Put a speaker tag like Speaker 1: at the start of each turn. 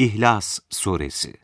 Speaker 1: İhlas Suresi.